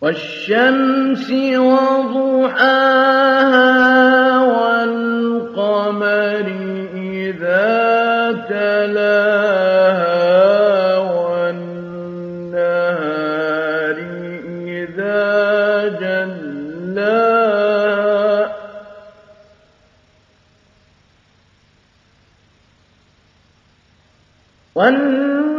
وَالشَّمْسِ وَضُحَاهَا وَالْقَمَرِ إِذَا تَلَاهَا وَالنَّهَارِ إِذَا جَلَّاهَا وَالنَّهَارِ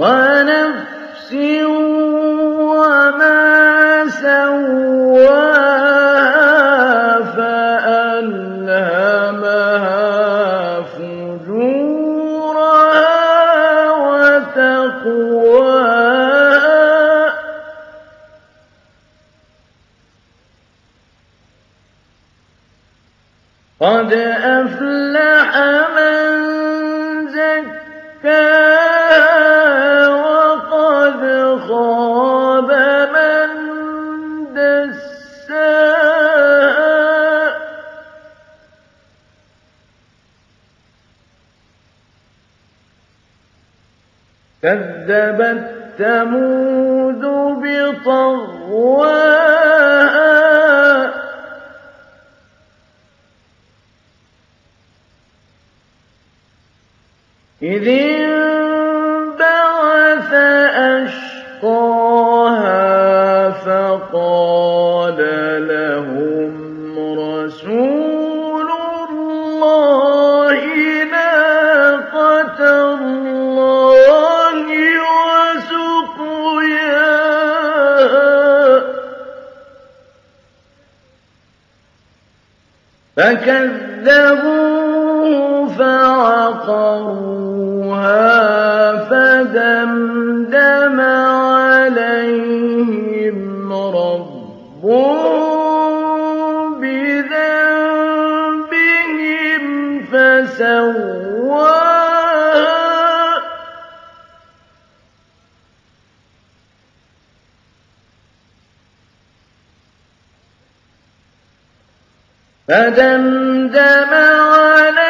وَنَفْسٍ وَمَا سَوَّاهَا فَأَلْهَمَهَا فُجُورَهَا وَتَقْوَاهَا. قَدْ أَفْلَحَ كَذَّبَتْ ثَمُودُ بِطَغْوَاهَا. إِذِ انبَعَثَ أَشْقَاهَا فَقَالَ لَهُمْ فَكَذَّبُوهُ فَعَقَرُوهَا فَدَمْدَمَ عَلَيْهِمْ رَبُّهُم بِذَنبِهِمْ فَسَوَّاهَا فَدَمْدَمَ عَلَيْهِمْ